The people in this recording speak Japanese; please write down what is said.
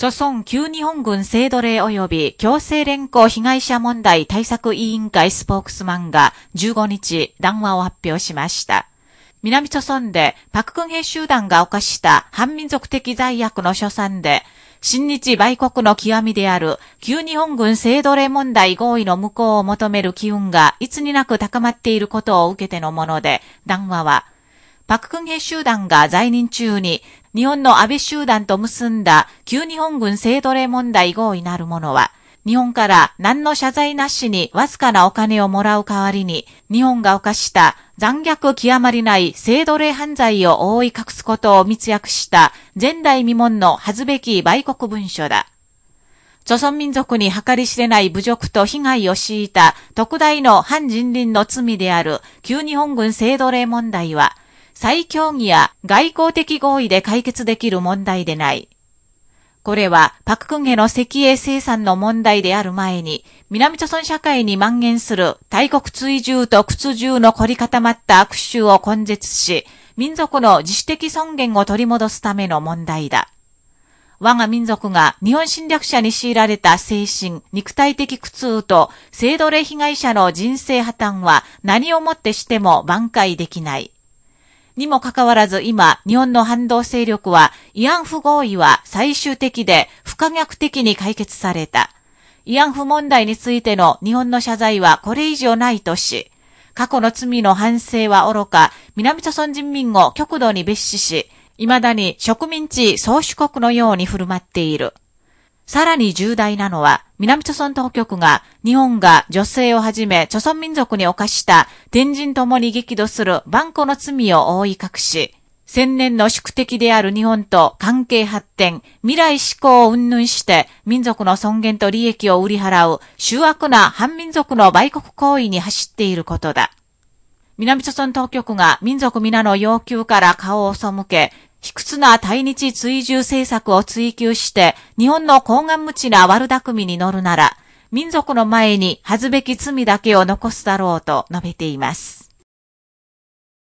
著村旧日本軍制度令及び強制連行被害者問題対策委員会スポークスマンが15日談話を発表しました。南朝村でパククン兵集団が犯した反民族的罪悪の所賛で、新日売国の極みである旧日本軍制度令問題合意の無効を求める機運がいつになく高まっていることを受けてのもので、談話は、パククン兵集団が在任中に日本の安倍集団と結んだ旧日本軍制度令問題合意なるものは、日本から何の謝罪なしにわずかなお金をもらう代わりに、日本が犯した残虐極まりない制度令犯罪を覆い隠すことを密約した前代未聞の恥ずべき売国文書だ。朝鮮民族に計り知れない侮辱と被害を強いた特大の反人倫の罪である旧日本軍制度令問題は、再協議や外交的合意で解決できる問題でない。これは、パククンゲの石英生産の問題である前に、南朝鮮社会に蔓延する大国追従と屈従の凝り固まった悪臭を根絶し、民族の自主的尊厳を取り戻すための問題だ。我が民族が日本侵略者に強いられた精神、肉体的苦痛と性奴隷被害者の人生破綻は何をもってしても挽回できない。にもかかわらず今、日本の反動勢力は、慰安婦合意は最終的で不可逆的に解決された。慰安婦問題についての日本の謝罪はこれ以上ないとし、過去の罪の反省は愚か、南朝鮮人民を極度に蔑視し、未だに植民地総主国のように振る舞っている。さらに重大なのは、南朝鮮当局が日本が女性をはじめ朝鮮民族に犯した天人ともに激怒する万古の罪を覆い隠し、千年の宿敵である日本と関係発展、未来志向を云々して民族の尊厳と利益を売り払う醜悪な反民族の売国行為に走っていることだ。南朝鮮当局が民族皆の要求から顔を背け、卑屈な対日追従政策を追求して、日本の高顔無知な悪巧みに乗るなら、民族の前に恥ずべき罪だけを残すだろうと述べています。